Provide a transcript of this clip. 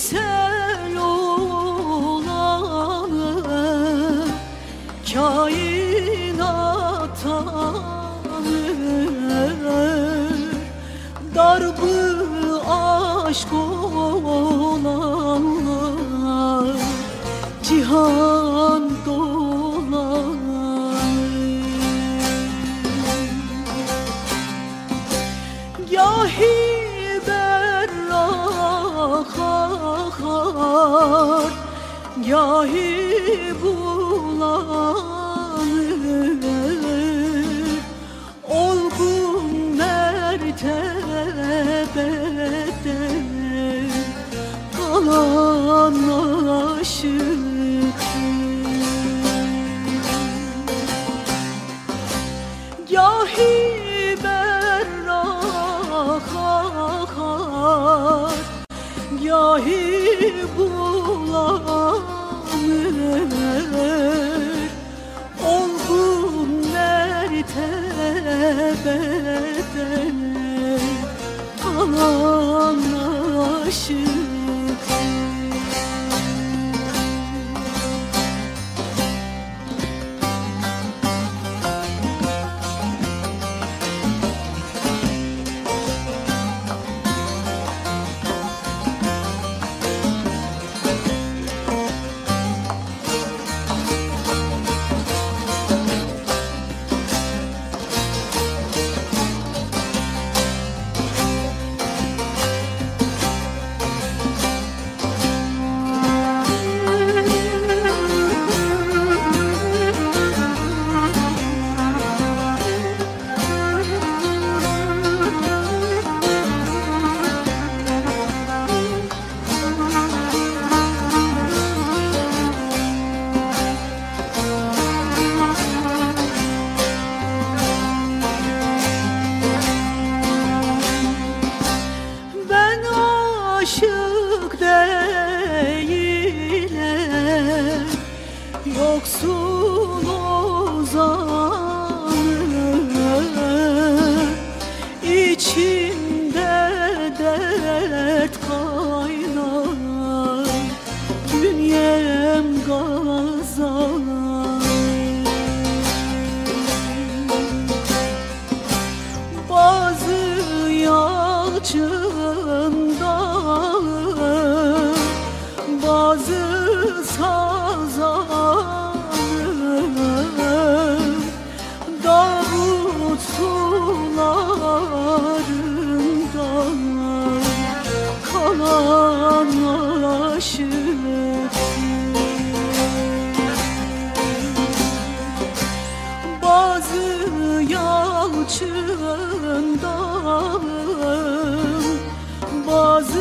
misal olanı kainat Darbı aşk olanlar cihan dolanır. Ya bular Gahi bular ilahi bulan yoksul ozan uçağından bazı